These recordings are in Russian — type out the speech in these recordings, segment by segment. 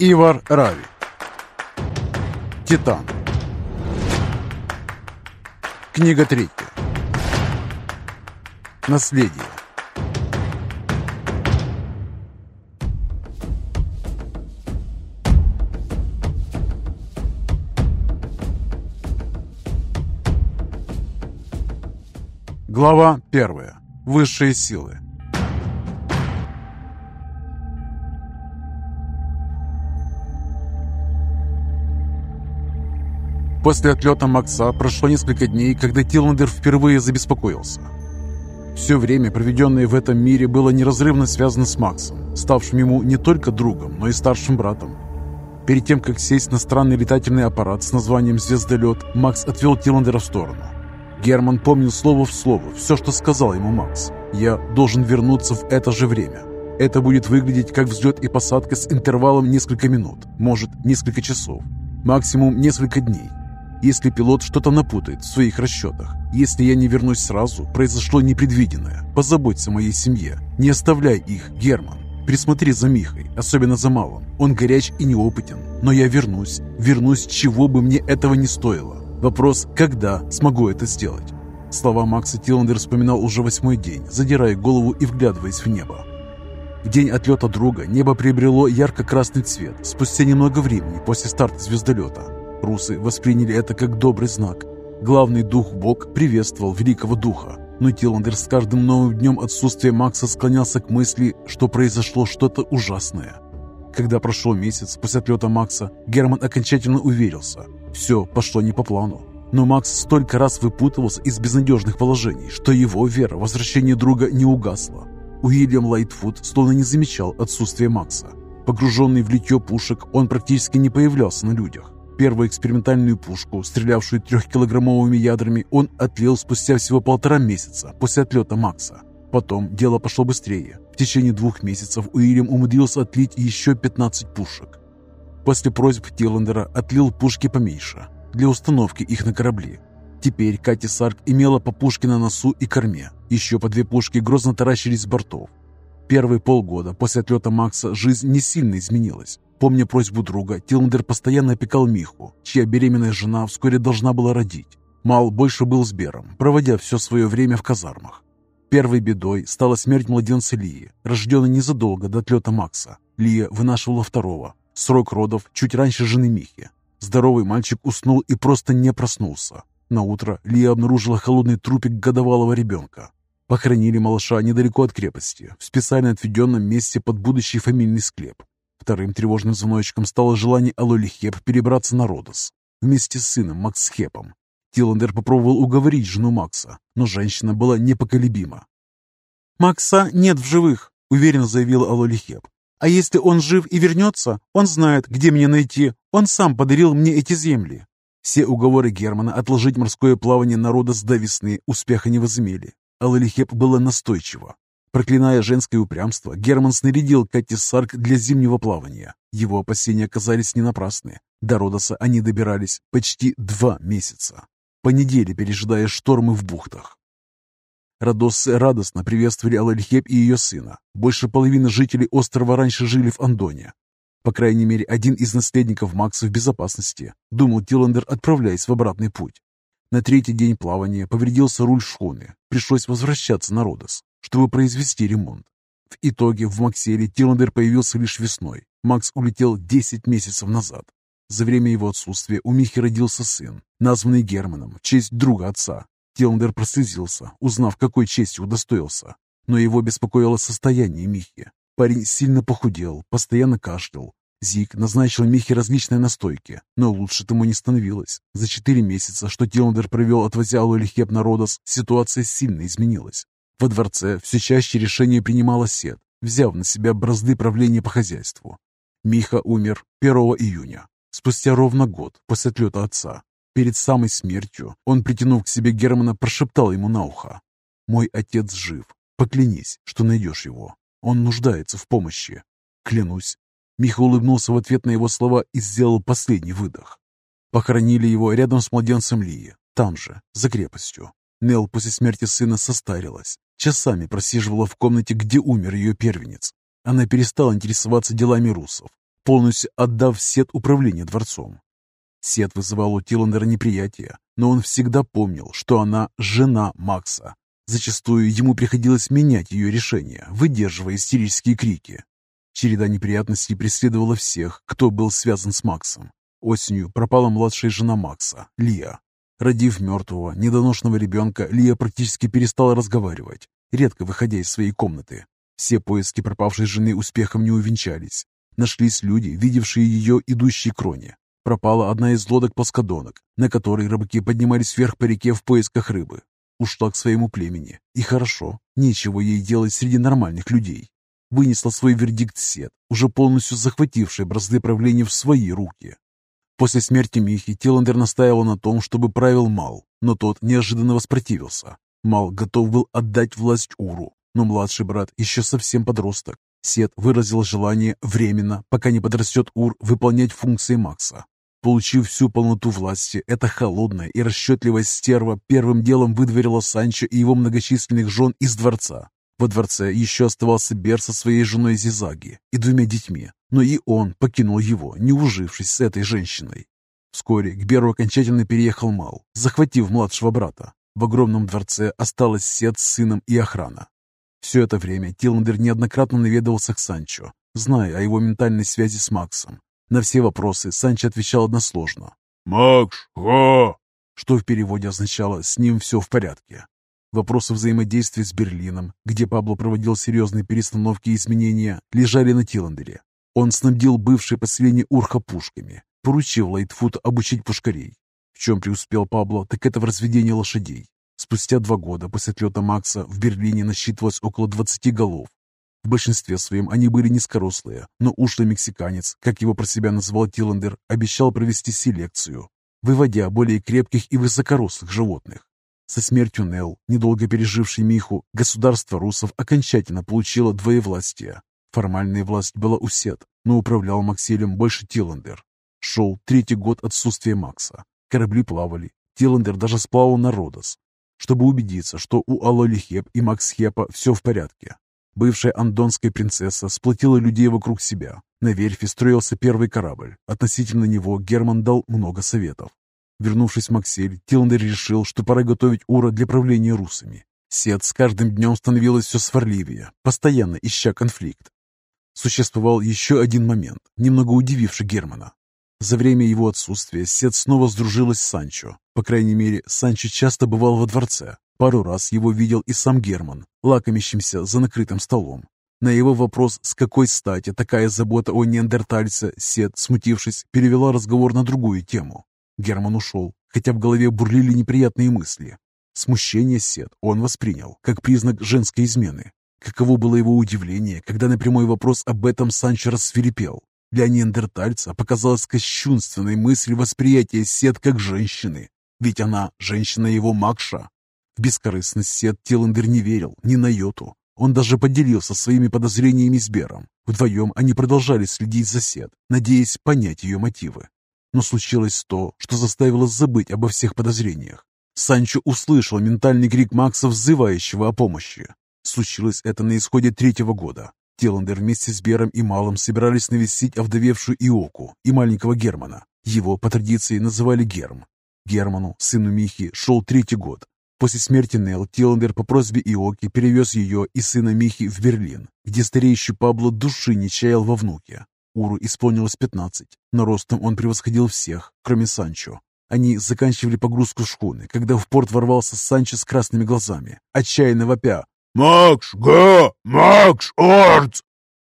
Ивар Рави. Титан. Книга третья. Наследие. Глава первая. Высшие силы. После отлета Макса прошло несколько дней, когда Тиллендер впервые забеспокоился. Все время, проведенное в этом мире, было неразрывно связано с Максом, ставшим ему не только другом, но и старшим братом. Перед тем, как сесть на странный летательный аппарат с названием «Звездолет», Макс отвел Тиллендера в сторону. Герман помнил слово в слово все, что сказал ему Макс. «Я должен вернуться в это же время». Это будет выглядеть как взлет и посадка с интервалом несколько минут, может, несколько часов, максимум несколько дней. Если пилот что-то напутает в своих расчетах, если я не вернусь сразу, произошло непредвиденное. Позаботься о моей семье. Не оставляй их, Герман. Присмотри за Михой, особенно за малым. Он горяч и неопытен. Но я вернусь. Вернусь, чего бы мне этого не стоило. Вопрос, когда смогу это сделать? Слова Макса Тиллендер вспоминал уже восьмой день, задирая голову и вглядываясь в небо. В день отлета друга небо приобрело ярко-красный цвет спустя немного времени после старта звездолета. Русы восприняли это как добрый знак. Главный дух Бог приветствовал великого духа, но Тиландер с каждым новым днем отсутствия Макса склонялся к мысли, что произошло что-то ужасное. Когда прошел месяц после отлета Макса, Герман окончательно уверился. Все пошло не по плану. Но Макс столько раз выпутывался из безнадежных положений, что его вера в возвращение друга не угасла. Уильям Лайтфуд словно не замечал отсутствия Макса. Погруженный в литье пушек, он практически не появлялся на людях. Первую экспериментальную пушку, стрелявшую трехкилограммовыми ядрами, он отлил спустя всего полтора месяца после отлета Макса. Потом дело пошло быстрее. В течение двух месяцев Уильям умудрился отлить еще 15 пушек. После просьб Тиллендера отлил пушки поменьше, для установки их на корабли. Теперь Кати Сарк имела по пушке на носу и корме. Еще по две пушки грозно таращились с бортов. Первые полгода после отлета Макса жизнь не сильно изменилась. Помня просьбу друга, Тилмдер постоянно опекал Миху, чья беременная жена вскоре должна была родить. Мал больше был с Бером, проводя все свое время в казармах. Первой бедой стала смерть младенца Лии, рожденной незадолго до отлета Макса. Лия вынашивала второго. Срок родов чуть раньше жены Михи. Здоровый мальчик уснул и просто не проснулся. На утро Лия обнаружила холодный трупик годовалого ребенка. Похоронили малыша недалеко от крепости, в специально отведенном месте под будущий фамильный склеп. Вторым тревожным звоночком стало желание Алоли Хеп перебраться на Родос вместе с сыном Макс Хепом. Тиландер попробовал уговорить жену Макса, но женщина была непоколебима. «Макса нет в живых», — уверенно заявила Алоли Хеп. «А если он жив и вернется, он знает, где меня найти. Он сам подарил мне эти земли». Все уговоры Германа отложить морское плавание на Родос до весны успеха не возымели. Алалихеп была настойчива. Проклиная женское упрямство, Герман снарядил Кати Сарк для зимнего плавания. Его опасения оказались не напрасны. До Родоса они добирались почти два месяца, по неделе пережидая штормы в бухтах. Родоссы радостно приветствовали Алальхеп и ее сына. Больше половины жителей острова раньше жили в Андоне. По крайней мере, один из наследников Макса в безопасности, думал Тиландер, отправляясь в обратный путь. На третий день плавания повредился руль шхуны. Пришлось возвращаться на Родос чтобы произвести ремонт. В итоге в Макселе Тиландер появился лишь весной. Макс улетел 10 месяцев назад. За время его отсутствия у Михи родился сын, названный Германом в честь друга отца. Тиландер прослезился, узнав, какой честью удостоился. Но его беспокоило состояние Михи. Парень сильно похудел, постоянно кашлял. Зик назначил Михе различные настойки, но лучше тому не становилось. За четыре месяца, что Тиландер провел, отвозя Алуэльхеп на Родос, ситуация сильно изменилась. Во дворце все чаще решение принимала Сет, взяв на себя бразды правления по хозяйству. Миха умер 1 июня, спустя ровно год после отлета отца. Перед самой смертью он, притянув к себе Германа, прошептал ему на ухо. «Мой отец жив. Поклянись, что найдешь его. Он нуждается в помощи». «Клянусь». Миха улыбнулся в ответ на его слова и сделал последний выдох. Похоронили его рядом с младенцем Лии, там же, за крепостью. Нел после смерти сына состарилась. Часами просиживала в комнате, где умер ее первенец. Она перестала интересоваться делами русов. полностью отдав Сет управление дворцом. Сет вызывал у Тиландера неприятие, но он всегда помнил, что она жена Макса. Зачастую ему приходилось менять ее решения, выдерживая истерические крики. Череда неприятностей преследовала всех, кто был связан с Максом. Осенью пропала младшая жена Макса, Лия. Родив мертвого, недоношенного ребенка, Лия практически перестала разговаривать, редко выходя из своей комнаты. Все поиски пропавшей жены успехом не увенчались. Нашлись люди, видевшие ее идущей кроне. Пропала одна из лодок-плоскодонок, на которой рыбаки поднимались вверх по реке в поисках рыбы. Ушла к своему племени. И хорошо, нечего ей делать среди нормальных людей. Вынесла свой вердикт Сет, уже полностью захвативший бразды правления в свои руки. После смерти Михи Тиландер настаивал на том, чтобы правил Мал, но тот неожиданно воспротивился. Мал готов был отдать власть Уру, но младший брат еще совсем подросток. Сет выразил желание временно, пока не подрастет Ур, выполнять функции Макса. Получив всю полноту власти, эта холодная и расчетливая стерва первым делом выдворила Санчо и его многочисленных жен из дворца. Во дворце еще оставался Бер со своей женой Зизаги и двумя детьми, но и он покинул его, не ужившись с этой женщиной. Вскоре к Беру окончательно переехал Мал, захватив младшего брата. В огромном дворце осталась Сет с сыном и охрана. Все это время Тиландер неоднократно наведывался к Санчо, зная о его ментальной связи с Максом. На все вопросы Санчо отвечал односложно. «Макс, га!» что в переводе означало «с ним все в порядке». Вопросы взаимодействия с Берлином, где Пабло проводил серьезные перестановки и изменения, лежали на Тиландере. Он снабдил бывшее поселение Урха пушками, поручил Лайтфуту обучить пушкарей. В чем преуспел Пабло, так это в разведении лошадей. Спустя два года после отлета Макса в Берлине насчитывалось около 20 голов. В большинстве своем они были низкорослые, но ушлый мексиканец, как его про себя назвал Тиландер, обещал провести селекцию, выводя более крепких и высокорослых животных. Со смертью Нел, недолго пережившей Миху, государство русов окончательно получило двоевластие. Формальная власть была у Сет, но управлял Макселем больше Тиландер. Шел третий год отсутствия Макса. Корабли плавали. Тиландер даже сплавал на Родос, чтобы убедиться, что у Алолихеп и Максхепа все в порядке. Бывшая андонская принцесса сплотила людей вокруг себя. На верфи строился первый корабль. Относительно него Герман дал много советов. Вернувшись в Максель, Тиландер решил, что пора готовить Ура для правления русами. Сет с каждым днем становилась все сварливее, постоянно ища конфликт. Существовал еще один момент, немного удививший Германа. За время его отсутствия Сет снова сдружилась с Санчо. По крайней мере, Санчо часто бывал во дворце. Пару раз его видел и сам Герман, лакомящимся за накрытым столом. На его вопрос, с какой стати такая забота о неандертальце, Сет, смутившись, перевела разговор на другую тему. Герман ушел, хотя в голове бурлили неприятные мысли. Смущение Сет он воспринял как признак женской измены. Каково было его удивление, когда на прямой вопрос об этом Санчо рассверепел. Для неандертальца показалась кощунственной мысль восприятия Сет как женщины, ведь она женщина его Макша. В бескорыстность Сет Тиландер не верил ни на йоту. Он даже поделился своими подозрениями с Бером. Вдвоем они продолжали следить за Сет, надеясь понять ее мотивы. Но случилось то, что заставило забыть обо всех подозрениях. Санчо услышал ментальный крик Макса, взывающего о помощи. Случилось это на исходе третьего года. Тиландер вместе с Бером и Малом собирались навестить овдовевшую Иоку и маленького Германа. Его по традиции называли Герм. Герману, сыну Михи, шел третий год. После смерти Нел Тиландер по просьбе Иоки перевез ее и сына Михи в Берлин, где стареющий Пабло души не чаял во внуке. Уру исполнилось пятнадцать, но ростом он превосходил всех, кроме Санчо. Они заканчивали погрузку шхуны, когда в порт ворвался Санчо с красными глазами, отчаянно вопя. «Макс, га! Макс, Орц!»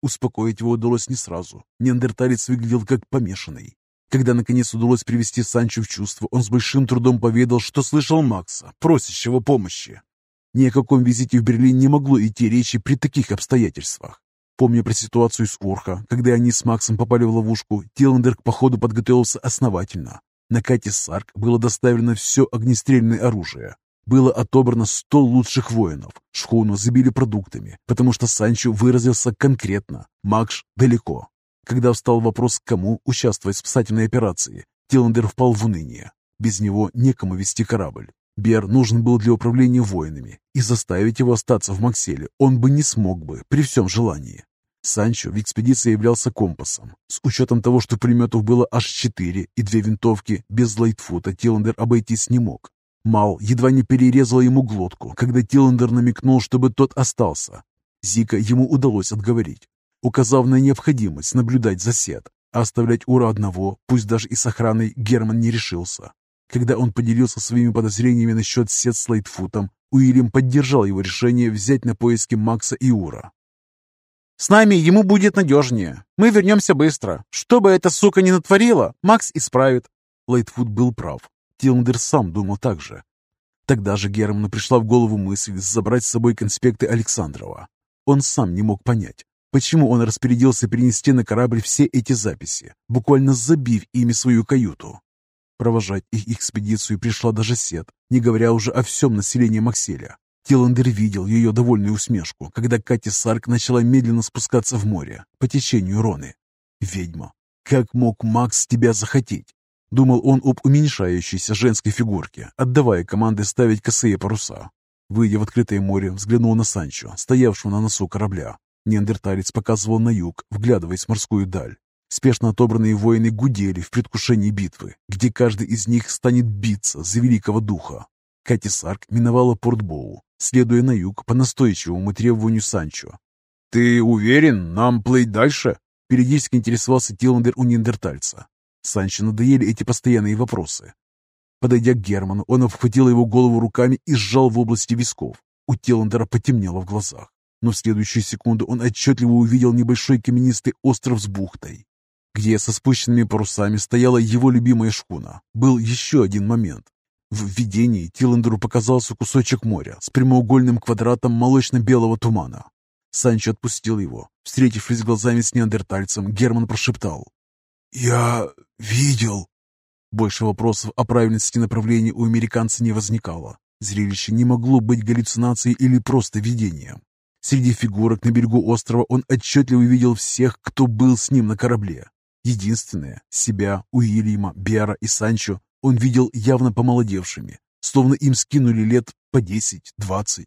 Успокоить его удалось не сразу. Неандерталец выглядел как помешанный. Когда наконец удалось привести Санчо в чувство, он с большим трудом поведал, что слышал Макса, просящего помощи. Ни о каком визите в Берлин не могло идти речи при таких обстоятельствах. Помня про ситуацию с Урха, когда они с Максом попали в ловушку, Тиландер к походу подготовился основательно. На Кате Сарк было доставлено все огнестрельное оружие. Было отобрано сто лучших воинов. Шхуну забили продуктами, потому что Санчо выразился конкретно. Макш далеко. Когда встал вопрос, кому участвовать в спасательной операции, Тиландер впал в уныние. Без него некому вести корабль. Бер нужен был для управления воинами, и заставить его остаться в Макселе он бы не смог бы при всем желании. Санчо в экспедиции являлся компасом. С учетом того, что пулеметов было аж четыре и две винтовки, без Лайтфута Тиллендер обойтись не мог. Мал едва не перерезал ему глотку, когда Тиллендер намекнул, чтобы тот остался. Зика ему удалось отговорить, указав на необходимость наблюдать за сет, а оставлять Ура одного, пусть даже и с охраной, Герман не решился. Когда он поделился своими подозрениями насчет сет с Лайтфутом, Уильям поддержал его решение взять на поиски Макса и Ура. «С нами ему будет надежнее. Мы вернемся быстро. Что бы эта сука ни натворила, Макс исправит». Лайтфут был прав. Тилндер сам думал так же. Тогда же Герману пришла в голову мысль забрать с собой конспекты Александрова. Он сам не мог понять, почему он распорядился перенести на корабль все эти записи, буквально забив ими свою каюту. Провожать их экспедицию пришла даже Сет, не говоря уже о всем населении Макселя. Тиландер видел ее довольную усмешку, когда Катя Сарк начала медленно спускаться в море по течению Роны. «Ведьма! Как мог Макс тебя захотеть?» Думал он об уменьшающейся женской фигурке, отдавая команды ставить косые паруса. Выйдя в открытое море, взглянул на Санчо, стоявшего на носу корабля. Неандерталец показывал на юг, вглядываясь в морскую даль. Спешно отобранные воины гудели в предвкушении битвы, где каждый из них станет биться за великого духа. Кати Сарк миновала Портбоу, следуя на юг по настойчивому требованию Санчо. «Ты уверен, нам плыть дальше?» Периодически интересовался Тиландер у неандертальца. Санчо надоели эти постоянные вопросы. Подойдя к Герману, он обхватил его голову руками и сжал в области висков. У Теландера потемнело в глазах, но в следующую секунду он отчетливо увидел небольшой каменистый остров с бухтой, где со спущенными парусами стояла его любимая шхуна. Был еще один момент. В видении Тиландеру показался кусочек моря с прямоугольным квадратом молочно-белого тумана. Санчо отпустил его. Встретившись глазами с неандертальцем, Герман прошептал. «Я видел». Больше вопросов о правильности направления у американца не возникало. Зрелище не могло быть галлюцинацией или просто видением. Среди фигурок на берегу острова он отчетливо видел всех, кто был с ним на корабле. Единственное, себя, Уильяма, Биара и Санчо он видел явно помолодевшими, словно им скинули лет по десять-двадцать.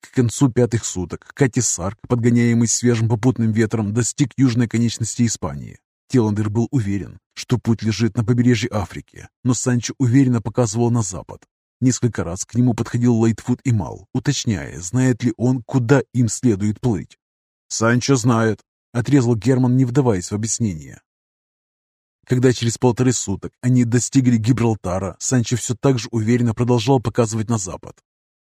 К концу пятых суток Кати Сарк, подгоняемый свежим попутным ветром, достиг южной конечности Испании. Теландер был уверен, что путь лежит на побережье Африки, но Санчо уверенно показывал на запад. Несколько раз к нему подходил Лайтфуд и Мал, уточняя, знает ли он, куда им следует плыть. «Санчо знает», — отрезал Герман, не вдаваясь в объяснение. Когда через полторы суток они достигли Гибралтара, Санчо все так же уверенно продолжал показывать на запад.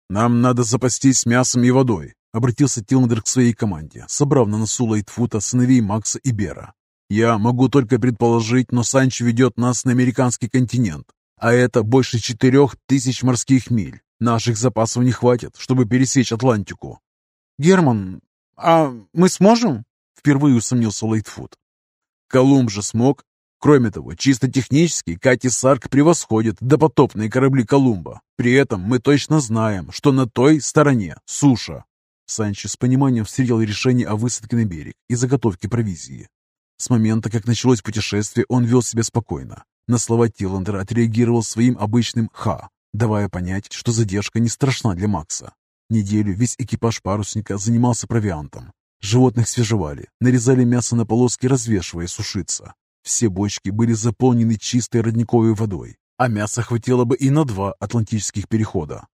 «Нам надо запастись мясом и водой», — обратился Тилмандер к своей команде, собрав на носу Лайтфута сыновей Макса и Бера. Я могу только предположить, но Санчо ведет нас на американский континент, а это больше четырех тысяч морских миль. Наших запасов не хватит, чтобы пересечь Атлантику. Герман, а мы сможем? Впервые усомнился Лейтфуд. Колумб же смог. Кроме того, чисто технически Кати Сарк превосходит допотопные корабли Колумба. При этом мы точно знаем, что на той стороне суша. Санчо с пониманием встретил решение о высадке на берег и заготовке провизии. С момента, как началось путешествие, он вел себя спокойно. На слова Тиллендера отреагировал своим обычным «ха», давая понять, что задержка не страшна для Макса. Неделю весь экипаж парусника занимался провиантом. Животных свежевали, нарезали мясо на полоски, развешивая сушиться. Все бочки были заполнены чистой родниковой водой, а мяса хватило бы и на два атлантических перехода.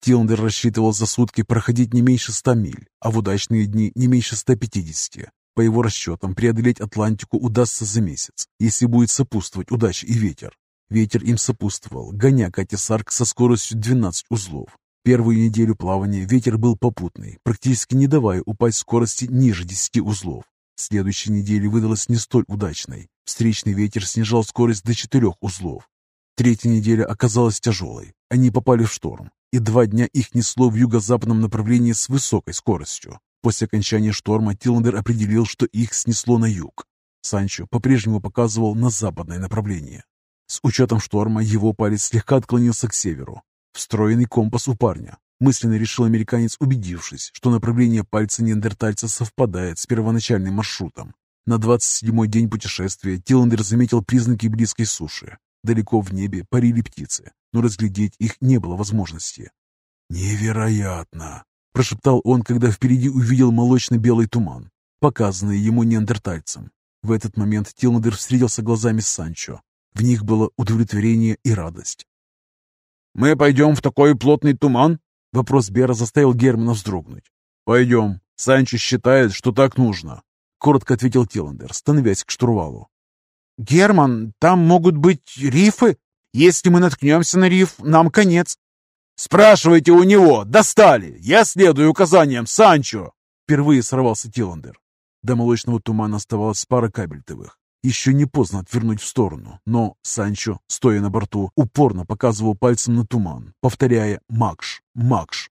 Тиллендер рассчитывал за сутки проходить не меньше ста миль, а в удачные дни не меньше 150. По его расчетам, преодолеть Атлантику удастся за месяц, если будет сопутствовать удача и ветер. Ветер им сопутствовал, гоня Катя Сарк со скоростью 12 узлов. Первую неделю плавания ветер был попутный, практически не давая упасть скорости ниже 10 узлов. Следующая неделя выдалась не столь удачной. Встречный ветер снижал скорость до 4 узлов. Третья неделя оказалась тяжелой. Они попали в шторм, и два дня их несло в юго-западном направлении с высокой скоростью. После окончания шторма Тиллендер определил, что их снесло на юг. Санчо по-прежнему показывал на западное направление. С учетом шторма его палец слегка отклонился к северу. Встроенный компас у парня. Мысленно решил американец, убедившись, что направление пальца неандертальца совпадает с первоначальным маршрутом. На 27-й день путешествия Тиллендер заметил признаки близкой суши. Далеко в небе парили птицы, но разглядеть их не было возможности. «Невероятно!» Прошептал он, когда впереди увидел молочно-белый туман. показанные ему неандертальцем. В этот момент Тиландер встретился глазами с Санчо. В них было удовлетворение и радость. «Мы пойдем в такой плотный туман?» Вопрос Бера заставил Германа вздрогнуть. «Пойдем. Санчо считает, что так нужно», — коротко ответил Тиландер, становясь к штурвалу. «Герман, там могут быть рифы. Если мы наткнемся на риф, нам конец». «Спрашивайте у него! Достали! Я следую указаниям Санчо!» Впервые сорвался Тиландер. До молочного тумана оставалась пара кабельтовых. Еще не поздно отвернуть в сторону, но Санчо, стоя на борту, упорно показывал пальцем на туман, повторяя «Макш! Макш!».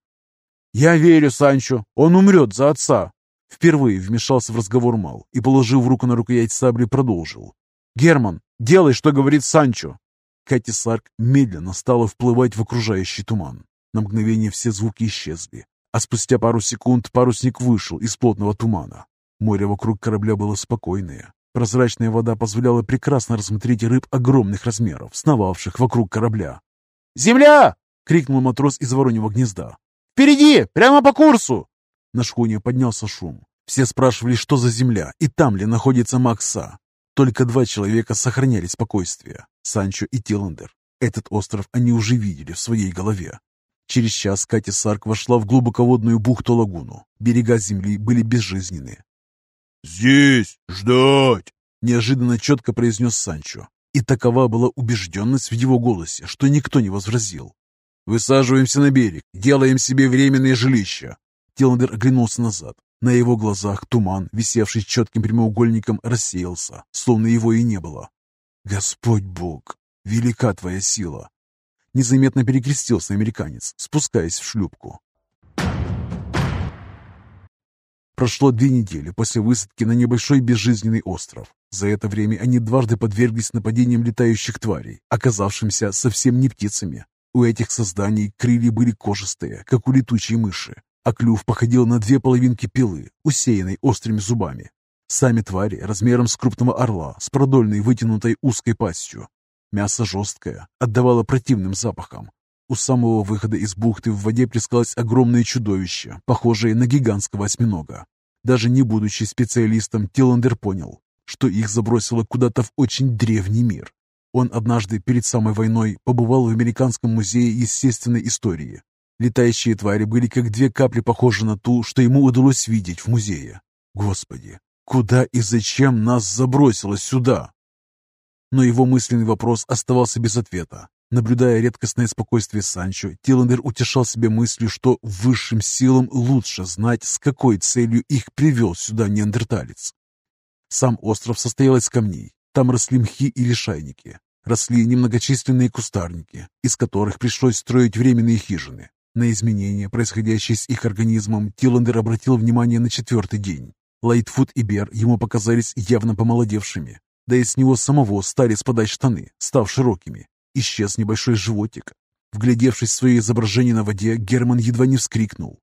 «Я верю Санчо, он умрет за отца!» Впервые вмешался в разговор Мал и, положив руку на рукоять сабли, продолжил. «Герман, делай, что говорит Санчо!» Кати Сарк медленно стала вплывать в окружающий туман. На мгновение все звуки исчезли, а спустя пару секунд парусник вышел из плотного тумана. Море вокруг корабля было спокойное, Прозрачная вода позволяла прекрасно рассмотреть рыб огромных размеров, сновавших вокруг корабля. «Земля!» — крикнул матрос из вороньего гнезда. «Впереди! Прямо по курсу!» На шхуне поднялся шум. Все спрашивали, что за земля, и там ли находится Макса. Только два человека сохраняли спокойствие — Санчо и Тиландер. Этот остров они уже видели в своей голове. Через час Катя Сарк вошла в глубоководную бухту-лагуну. Берега земли были безжизненные. «Здесь ждать!» — неожиданно четко произнес Санчо. И такова была убежденность в его голосе, что никто не возразил. «Высаживаемся на берег, делаем себе временное жилище!» Тиландер оглянулся назад. На его глазах туман, висевший четким прямоугольником, рассеялся, словно его и не было. «Господь Бог, велика твоя сила!» Незаметно перекрестился американец, спускаясь в шлюпку. Прошло две недели после высадки на небольшой безжизненный остров. За это время они дважды подверглись нападениям летающих тварей, оказавшимся совсем не птицами. У этих созданий крылья были кожистые, как у летучей мыши, а клюв походил на две половинки пилы, усеянной острыми зубами. Сами твари размером с крупного орла, с продольной вытянутой узкой пастью. Мясо жесткое, отдавало противным запахом. У самого выхода из бухты в воде плескалось огромное чудовище, похожее на гигантского осьминога. Даже не будучи специалистом, Тиландер понял, что их забросило куда-то в очень древний мир. Он однажды перед самой войной побывал в Американском музее естественной истории. Летающие твари были как две капли похожи на ту, что ему удалось видеть в музее. Господи, куда и зачем нас забросило сюда? Но его мысленный вопрос оставался без ответа. Наблюдая редкостное спокойствие Санчо, Тиландер утешал себе мыслью, что высшим силам лучше знать, с какой целью их привел сюда неандерталец. Сам остров состоял из камней. Там росли мхи и лишайники. Росли немногочисленные кустарники, из которых пришлось строить временные хижины. На изменения, происходящие с их организмом, Тиландер обратил внимание на четвертый день. Лайтфуд и Бер ему показались явно помолодевшими. Да и с него самого стали спадать штаны, став широкими, Исчез небольшой животик. Вглядевшись в свое изображение на воде, Герман едва не вскрикнул.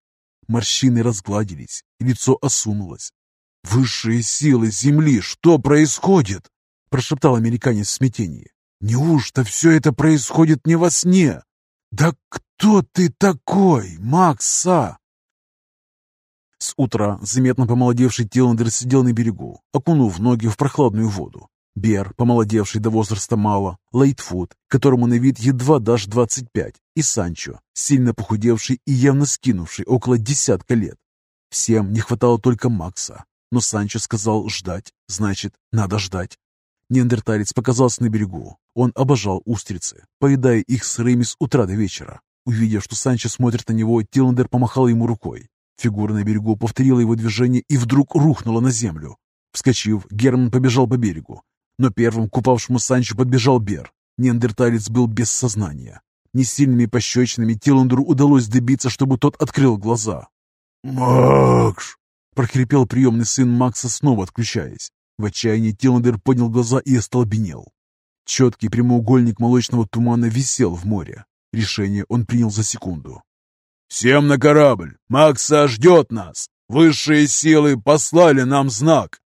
Морщины разгладились, лицо осунулось. «Высшие силы Земли, что происходит?» прошептал американец в смятении. «Неужто все это происходит не во сне? Да кто ты такой, Макса?» С утра заметно помолодевший Тиландер сидел на берегу, окунув ноги в прохладную воду. Бер, помолодевший до возраста мало, Лейтфуд, которому на вид едва дашь 25, и Санчо, сильно похудевший и явно скинувший около десятка лет. Всем не хватало только Макса, но Санчо сказал ждать, значит, надо ждать. Неандерталец показался на берегу. Он обожал устрицы, поедая их сырыми с утра до вечера. Увидев, что Санчо смотрит на него, Тиландер помахал ему рукой. Фигура на берегу повторила его движение и вдруг рухнула на землю. Вскочив, Герман побежал по берегу, но первым к упавшему Санчо подбежал Бер. Неандерталец был без сознания. Несильными пощечинами Тиландеру удалось добиться, чтобы тот открыл глаза. «Макс!» — прохрипел приемный сын Макса, снова отключаясь. В отчаянии Тиландер поднял глаза и остолбенел. Четкий прямоугольник молочного тумана висел в море. Решение он принял за секунду. «Всем на корабль! Макса ждет нас! Высшие силы послали нам знак!»